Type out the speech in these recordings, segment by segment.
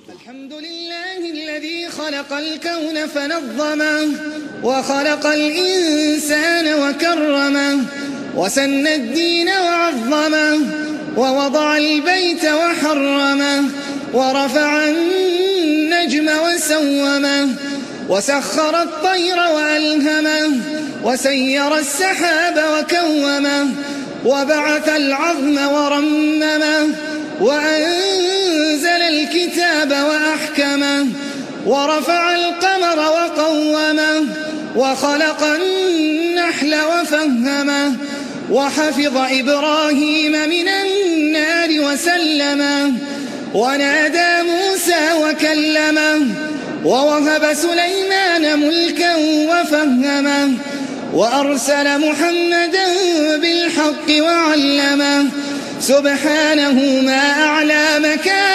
الحمد لله الذي خلق الكون فنظمه وخلق الإنسان وكرمه وسن الدين وعظمه ووضع البيت وحرمه ورفع النجم وسومه وسخر الطير وألهمه وسير السحاب وكومه وبعث العظم ورممه وأنزل الكتاب وأحكمه ورفع القمر وقومه وخلق النحل وفهمه وحفظ إبراهيم من النار وسلمه ونادى موسى وكلمه ووهب سليمان ملكا وفهمه وأرسل محمدا بالحق وعلمه سبحانه ما أعلى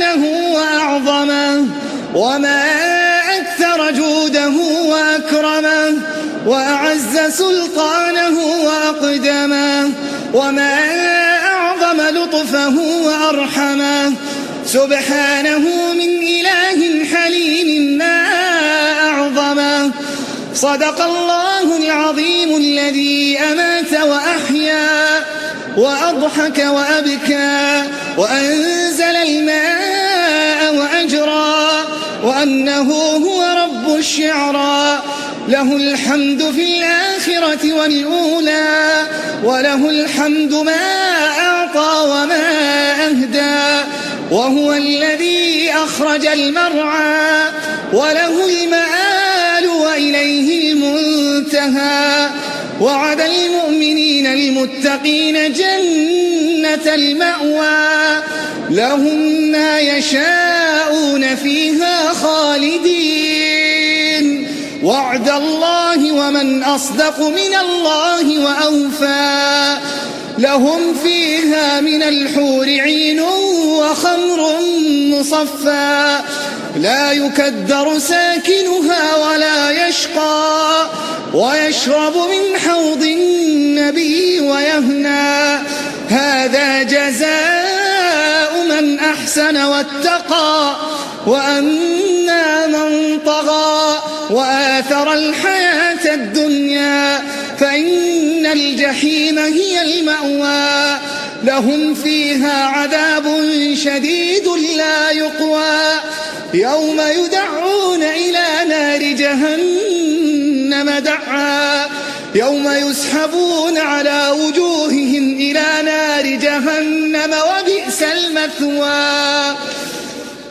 مكانه وأعظمه وما أكثر جوده وأكرمه وأعز سلطانه وأقدمه وما أعظم لطفه وأرحمه سبحانه من إله حليم ما أعظمه صدق الله العظيم الذي أمات وأحيا وأضحك وأبكى وأنزل وأجرى وأنه هو رب الشعرى له الحمد في الآخرة والأولى وله الحمد ما أعطى وما أهدى. وهو الذي أخرج المرعى وله المآل وإليه المنتهى. وعد المؤمنين المتقين جنة المأوى. لهم ما يشاءون فيها خالدين. وعد الله ومن أصدق من الله وأوفى. لهم فيها من الحور عين وخمر مصفى. لا يكدر ساكنها ولا يشقى. ويشرب من حوض النبي ويهنى. هذا جزاء من أحسن واتقى وأما من طغى وآثر الحياة الدنيا فإن الجحيم هي المأوى. لهم فيها عذاب شديد لا يقوى. يوم يدعون إلى نار جهنم دعا. يوم يسحبون على وجوههم إلى نار جهنم المثوى.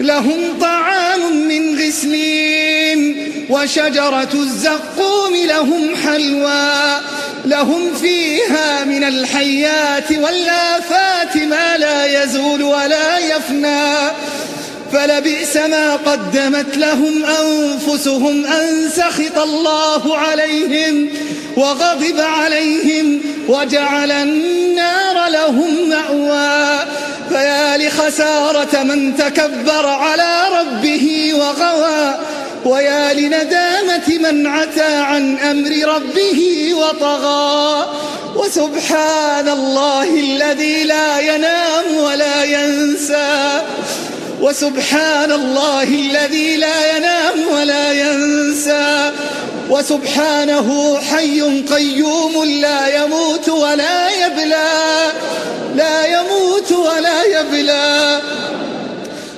لهم طعام من غسلين وشجرة الزقوم لهم حلوى. لهم فيها من الحيات والآفات ما لا يزول ولا يفنى. فلبئس ما قدمت لهم أنفسهم أن سخط الله عليهم وغضب عليهم وجعل النار لهم مأوى. فيا لخسارة من تكبر على ربه وغوى ويا لندامة من عتى عن أمر ربه وطغى. وسبحان الله الذي لا ينام ولا ينسى. وسبحان الله الذي لا ينام ولا ينسى. وسبحانه حي قيوم لا يموت ولا يبلى لا يموت ولا يبلى.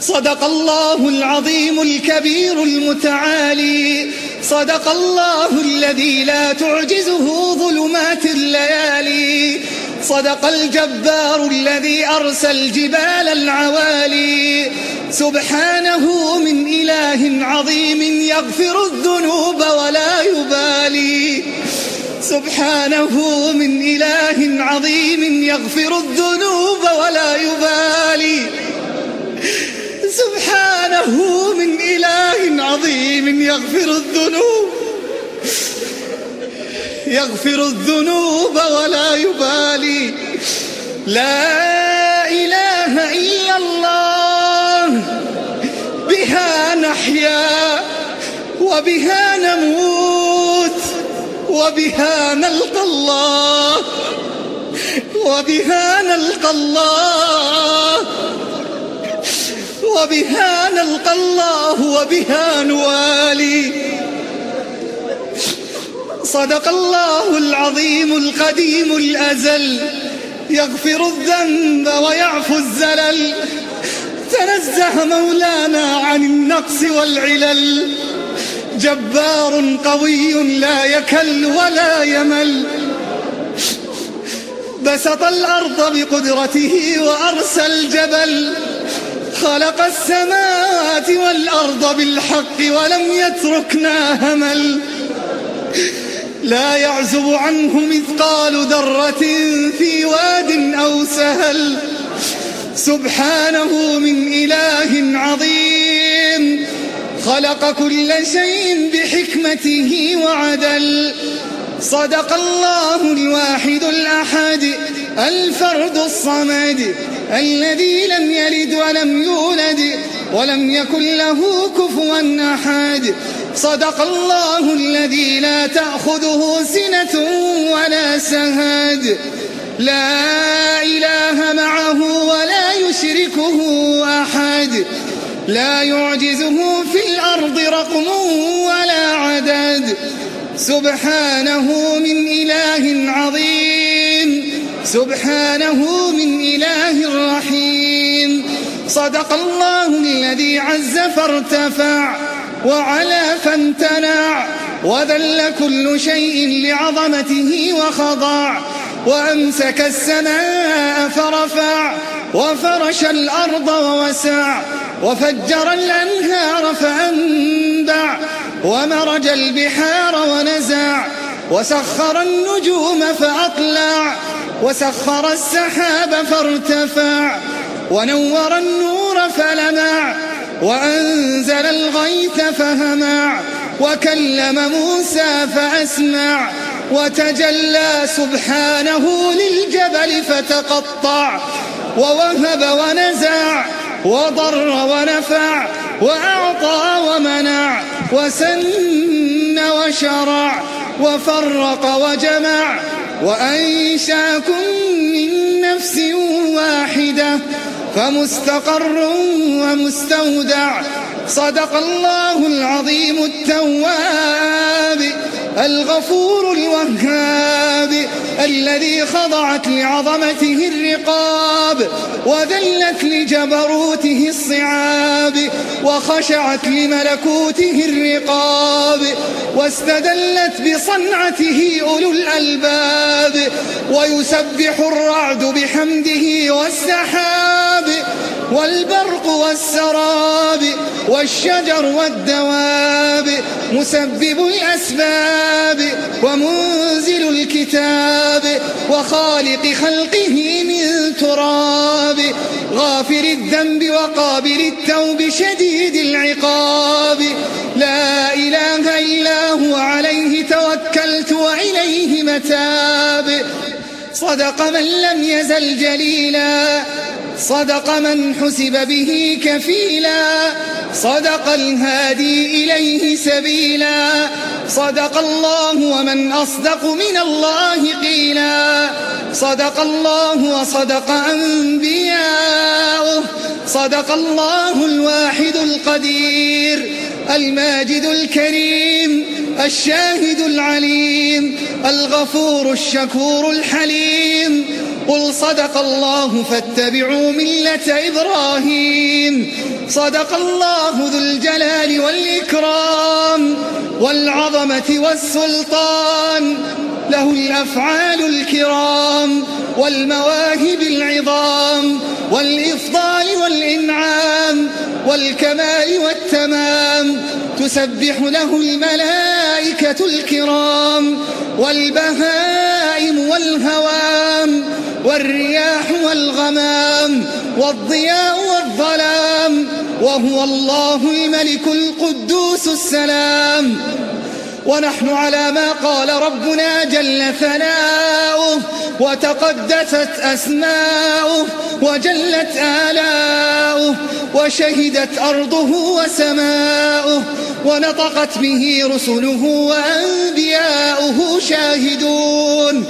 صدق الله العظيم الكبير المتعالي صدق الله الذي لا تعجزه ظلمات الليالي. صدق الجبار الذي أرسى الجبال العوالي. سبحانه من إله عظيم يغفر الذنوب ولا يبالي. سبحانه من إله عظيم يغفر الذنوب ولا يبالي. سبحانه من إله عظيم يغفر الذنوب يغفر الذنوب ولا يبالي. لا إله إلا الله. بها نحيا وبها نموت وبها نلقى الله. وبها نلقى الله. وبها نلقى الله وبها نوالي. صدق الله العظيم القديم الأزل يغفر الذنب ويعفو الزلل. تنزه مولانا عن النقص والعلل. جبار قوي لا يكل ولا يمل. بسط الأرض بقدرته وأرسى الجبل. خلق السماوات والأرض بالحق ولم يتركنا همل. لا يعزب عنه مثقال ذرة في واد أو سهل. سبحانه من إله عظيم. خلق كل شيء بحكمته وعدل. صدق الله الواحد الأحد. الفرد الصمد. الذي لم يلد ولم يولد. ولم يكن له كفوا أحد. صدق الله الذي لا تأخذه سنة ولا سهاد. لا إله معه ولا يشركه أحد. لا يعجزه في الأرض رقم ولا عدد. سبحانه من إله عظيم. سبحانه من إله رحيم. صدق الله الذي عز فارتفع. وعلى فامتنع وذل كل شيء لعظمته وخضع وأمسك السماء فرفع وفرش الأرض ووسع وفجر الأنهار فأنبع ومرج البحار ونزع وسخر النجوم فأطلع وسخر السحاب فارتفع ونور النور فلمع وأنزل الغيث فهمع وكلم موسى فأسمع وتجلى سبحانه للجبل فتقطع ووهب ونزع وضر ونفع وأعطى ومنع وسن وشرع وفرق وجمع وأنشأكم من نفس واحدة. فمستقر ومستودع. صدق الله العظيم التواب الغفور الوهاب الذي خضعت لعظمته الرقاب وذلت لجبروته الصعاب وخشعت لملكوته الرقاب واستدلت بصنعته أولو الألباب ويسبح الرعد بحمده والسحاب. والبرق والسراب والشجر والدواب مسبب الأسباب ومنزل الكتاب وخالق خلقه من تراب غافر الذنب وقابل التوب شديد العقاب لا إله إلا هو عليه توكلت وإليه متاب صدق من لم يزل جليلا صدق من حسب به كفيلا. صدق الهادي إليه سبيلا. صدق الله ومن أصدق من الله قيلا. صدق الله وصدق أنبياؤه. صدق الله الواحد القدير. الماجد الكريم. الشاهد العليم. الغفور الشكور الحليم. قل صدق الله فاتبعوا ملة إبراهيم صدق الله ذو الجلال والإكرام والعظمة والسلطان له الأفعال الكرام والمواهب العظام والإفضال والإنعام والكمال والتمام تسبح له الملائكة الكرام والبهائم والهوام والرياح والغمام والضياء والظلام وهو الله الملك القدوس السلام. ونحن على ما قال ربنا جل ثناؤه وتقدست أسماؤه وجلت آلاؤه وشهدت أرضه وسماؤه ونطقت به رسله وأنبياؤه شاهدون.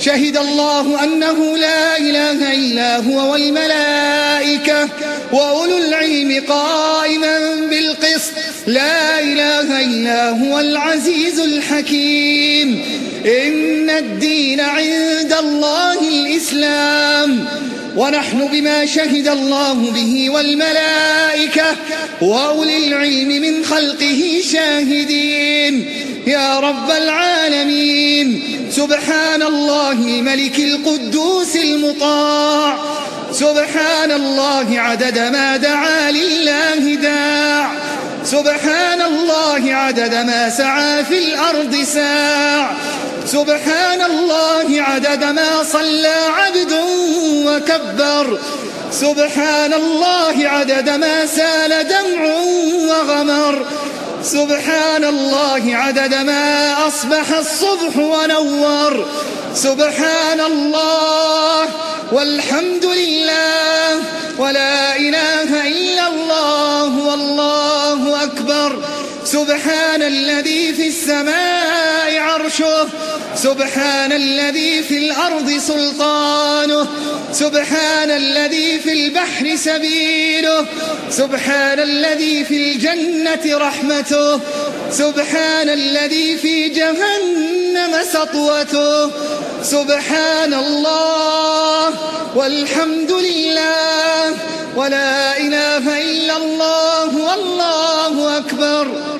شهد الله أنه لا إله إلا هو والملائكة وأولو العلم قائما بالقسط. لا إله إلا هو العزيز الحكيم. إن الدين عند الله الإسلام. ونحن بما شهد الله به والملائكة وأولي العلم من خلقه شاهدين. يا رب العالمين. سبحان الله ملك القدوس المطاع. سبحان الله عدد ما دعا لله داع. سبحان الله عدد ما سعى في الأرض ساع. سبحان الله عدد ما صلى عبد وكبر. سبحان الله عدد ما سال دمع وغمر. سبحان الله عدد ما أصبح الصبح ونور. سبحان الله والحمد لله ولا إله إلا الله والله أكبر. سبحان الذي في السماء عرشه سبحان الذي في الأرض سلطانه سبحان الذي في البحر سبيله سبحان الذي في الجنة رحمته سبحان الذي في جهنم سطوته سبحان الله والحمد لله ولا إله إلا الله والله أكبر.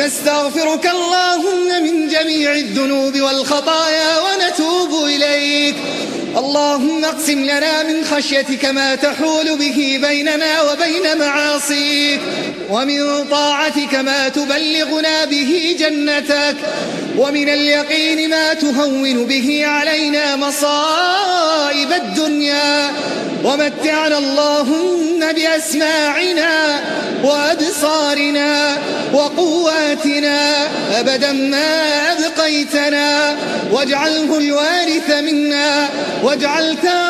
نستغفرك اللهم من جميع الذنوب والخطايا ونتوب إليك. اللهم اقسم لنا من خشيتك ما تحول به بيننا وبين معاصيك. ومن طاعتك ما تبلغنا به جنتك. ومن اليقين ما تهون به علينا مصائب الدنيا. ومتعنا اللهم بأسماعنا وأبصارنا وقواتنا. أبدا ما أبقيتنا. واجعله الوارث منا. واجعل ثارنا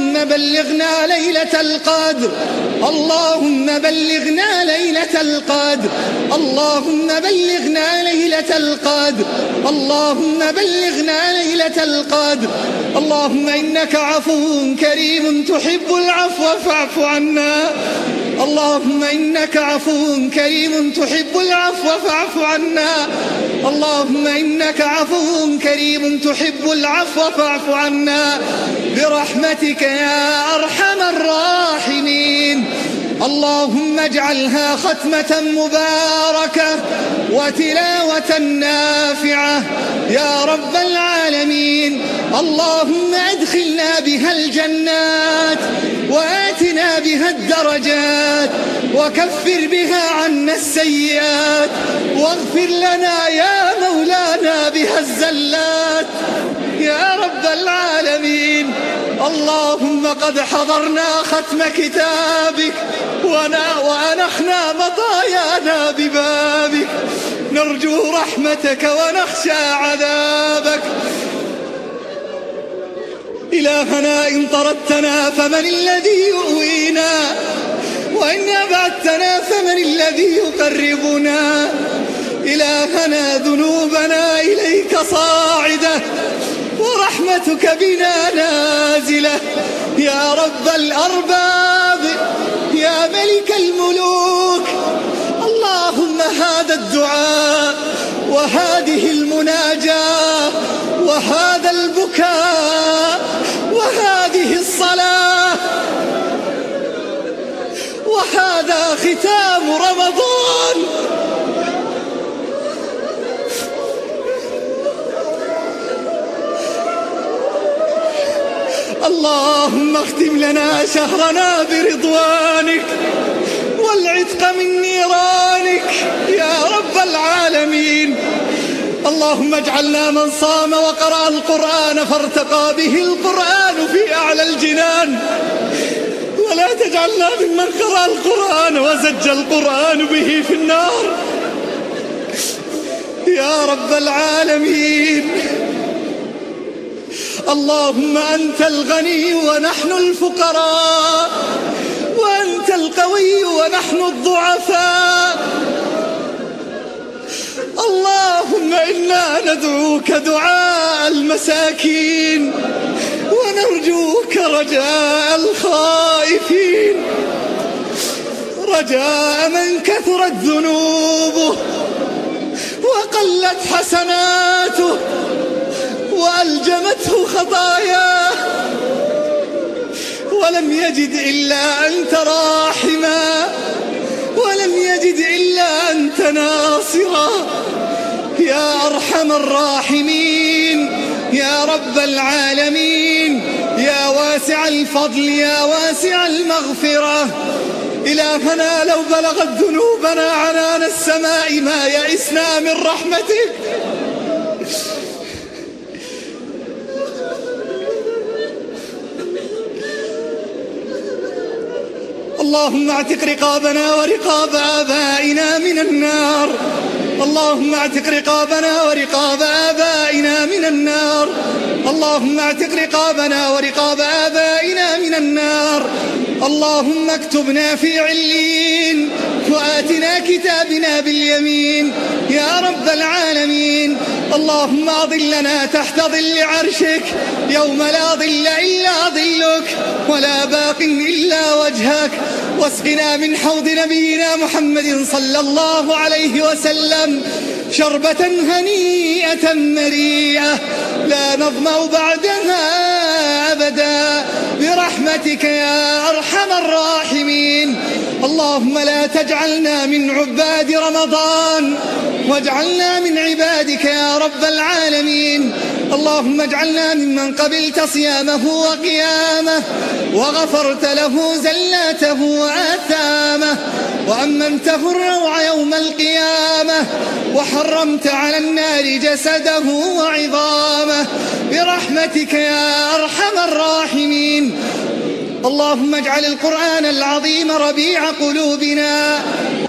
بلغنا ليلة القدر. اللهم بلغنا ليلة القدر. اللهم بلغنا ليلة القدر. اللهم بلغنا ليلة القدر. اللهم إنك عفو كريم تحب العفو فاعف عنا. اللهم إنك عفو كريم تحب العفو فاعف عنا. اللهم إنك عفو كريم تحب العفو فاعف عنا برحمتك يا أرحم الراحمين. اللهم اجعلها ختمة مباركة وتلاوة نافعة. يا رب العالمين اللهم أدخلنا بها الجنات وآتنا بها الدرجات وكفر بها عنا السيئات واغفر لنا يا مولانا بها الزلات. يا رب العالمين اللهم قد حضرنا ختم كتابك ونا وأنحنا مضايانا ببابك. نرجو رحمتك ونخشى عذابك. إلهنا إن طردتنا فمن الذي يؤوينا وإن أبعدتنا فمن الذي يقربنا. إلهنا ذنوبنا إليك صاعدة. ورحمتك بنا نازلة. يا رب الأرباب يا ملك الملوك. اللهم هذا الدعاء وهذه المناجاة وهذا البكاء. لنا شهرنا برضوانك والعتق من نيرانك يا رب العالمين. اللهم اجعلنا من صام وقرأ القرآن فارتقى به القرآن في أعلى الجنان. ولا تجعلنا ممن قرأ القرآن وزج القرآن به في النار. يا رب العالمين. اللهم أنت الغني ونحن الفقراء وأنت القوي ونحن الضعفاء. اللهم إنا ندعوك دعاء المساكين ونرجوك رجاء الخائفين. رجاء من كثرت ذنوبه وقلت حسناته. وألجمته خطاياه ولم يجد إلا أنت راحما. ولم يجد إلا أنت ناصرا. يا أرحم الراحمين يا رب العالمين يا واسع الفضل يا واسع المغفرة. إلهنا لو بلغت ذنوبنا عنان السماء ما يئسنا من رحمتك. اللهم اعتق رقابنا ورقاب آبائنا من النار. اللهم اعتق رقابنا ورقاب آبائنا من النار. اللهم اعتق رقابنا ورقاب آبائنا من النار. اللهم اكتبنا في علين وآتنا كتابنا باليمين. يا رب العالمين. اللهم أظلنا تحت ظل عرشك. يوم لا ظل إلا ظلك. ولا باق إلا وجهك. واسقنا من حوض نبينا محمد صلى الله عليه وسلم شربة هنيئة مريئة. لا نظمأ بعدها أبدا. برحمتك يا أرحم الراحمين. اللهم لا تجعلنا من عباد رمضان واجعلنا من عبادك يا رب العالمين. اللهم اجعلنا ممن قبلت صيامه وقيامه وغفرت له زلاته وآثامه وأمنته الروع يوم القيامة وحرمت على النار جسده وعظامه برحمتك يا أرحم الراحمين. اللهم اجعل القرآن العظيم ربيع قلوبنا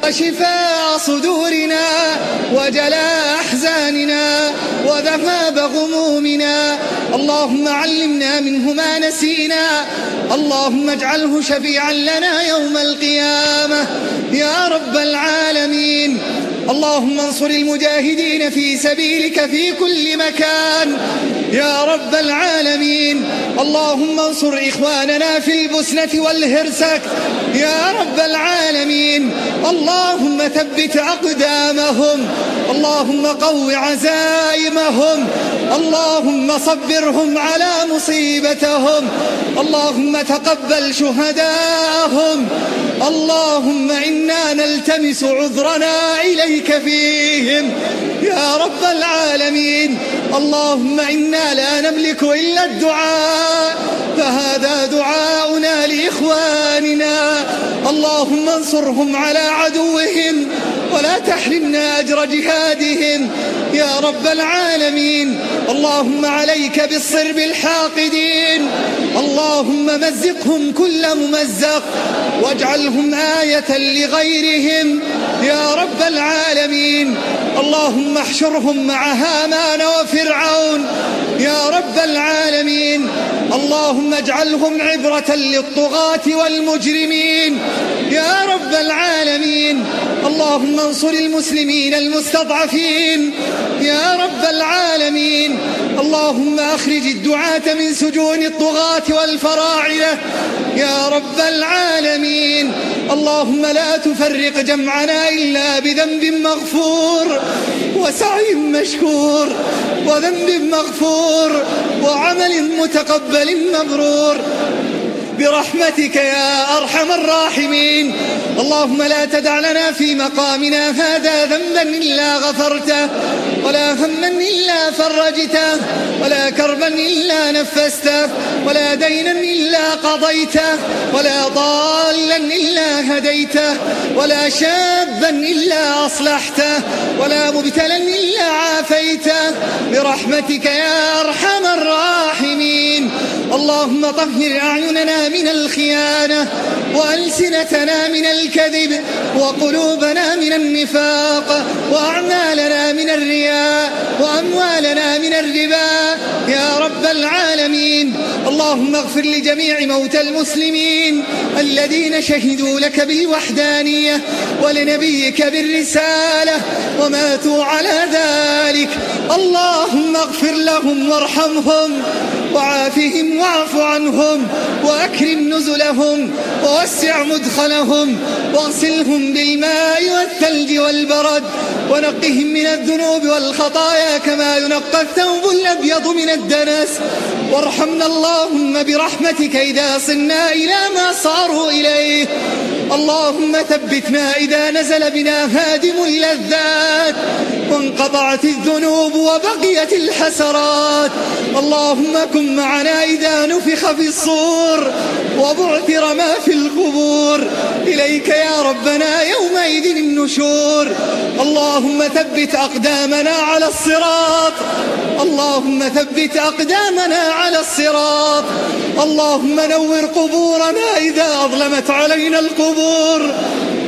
وشفاء صدورنا وجلاء أحزاننا وذهاب غمومنا. اللهم علمنا منه ما نسينا. اللهم اجعله شفيعا لنا يوم القيامة. يا رب العالمين. اللهم انصر المجاهدين في سبيلك في كل مكان. يا رب العالمين. اللهم انصر إخواننا في البسنة والهرسك. يا رب العالمين. اللهم ثبت أقدامهم. اللهم قو عزائمهم. اللهم صبرهم على مصيبتهم. اللهم تقبل شهداءهم. اللهم إنا نلتمس عذرنا إليك فيهم. يا رب العالمين. اللهم إنا لا نملك إلا الدعاء. فهذا دعاؤنا لإخواننا. اللهم انصرهم على عدوهم ولا تحرمنا أجر جهادهم. يا رب العالمين. اللهم عليك بالصرب الحاقدين. اللهم مزقهم كل ممزق. واجعلهم آية لغيرهم. يا رب العالمين. اللهم احشرهم مع هامان وفرعون. يا رب العالمين. اللهم اجعلهم عبرة للطغاة والمجرمين. يا رب العالمين. اللهم انصر المسلمين المستضعفين. يا رب العالمين. اللهم أخرج الدعاة من سجون الطغاة والفراعنة. يا رب العالمين. اللهم لا تفرق جمعنا إلا بذنب مغفور وسعي مشكور وذنب مغفور وعمل متقبل مبرور برحمتك يا أرحم الراحمين. اللهم لا تدع لنا في مقامنا هذا ذنبا إلا غفرته ولا هما إلا فرجته ولا كربا إلا نفسته ولا دينا إلا قضيته ولا ضالا إلا هديته ولا شابا إلا أصلحته ولا مبتلا إلا عافيته. برحمتك يا أرحم الراحمين. اللهم طهر أعيننا من الخيانة وألسنتنا من الكذب وقلوبنا من النفاق وأعمالنا من الرياء وأموالنا من الربا. يا رب العالمين اللهم اغفر لجميع موتى المسلمين الذين شهدوا لك بالوحدانية ولنبيك بالرسالة وماتوا على ذلك. اللهم اغفر لهم وارحمهم وعافهم واعف عنهم وأكرم نزلهم ووسع مدخلهم واغسلهم بالماء والثلج والبرد ونقهم من الذنوب والخطايا كما ينقى الثوب الأبيض من الدنس. وارحمنا اللهم برحمتك إذا صرنا إلى ما صاروا إليه. اللهم ثبتنا إذا نزل بنا هادم اللذات وانقطعت الذنوب وبقيت الحسرات. اللهم كن معنا إذا نفخ في الصور وبعثر ما في القبور. إليك يا ربنا يومئذ النشور. اللهم ثبت أقدامنا على الصراط. اللهم ثبت أقدامنا على الصراط. اللهم نور قبورنا إذا أظلمت علينا القبور.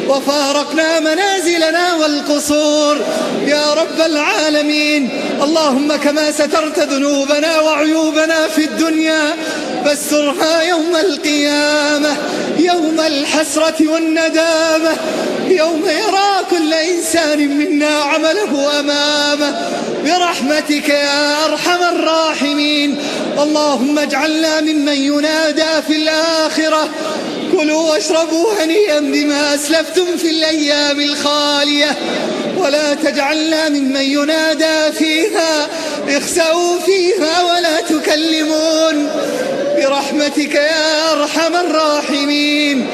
وفارقنا منازلنا والقصور. يا رب العالمين. اللهم كما سترت ذنوبنا وعيوبنا في الدنيا فاسترها يوم القيامة يوم الحسرة والندامة يوم يرى كل إنسان منا عمله أمامه. برحمتك يا أرحم الراحمين. اللهم اجعلنا ممن ينادى في الآخرة. كلوا واشربوا هنيئا بما أسلفتم في الأيام الخالية. ولا تجعلنا ممن ينادى فيها. اخسأوا فيها ولا تكلمون. برحمتك يا أرحم الراحمين.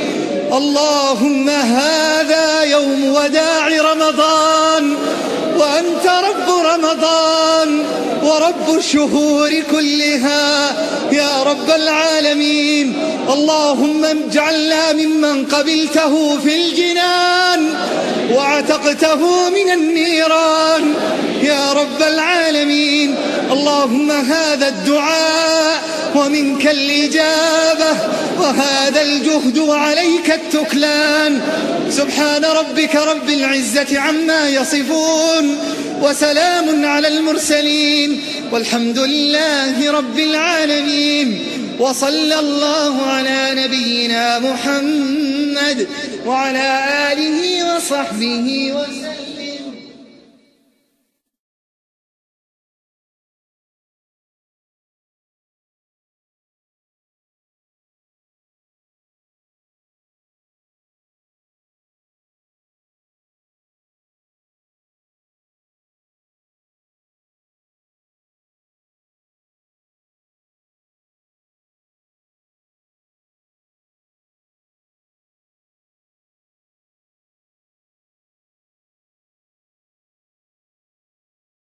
اللهم هذا يوم وداع رمضان. وأنت رب رمضان. ورب الشهور كلها. يا رب العالمين اللهم اجعلنا ممن قبلته في الجنان وعتقته من النيران. يا رب العالمين اللهم هذا الدعاء ومنك الإجابة وهذا الجهد وعليك التكلان. سبحان ربك رب العزة عما يصفون. وسلام على المرسلين والحمد لله رب العالمين وصلى الله على نبينا محمد وعلى آله وصحبه وسلم.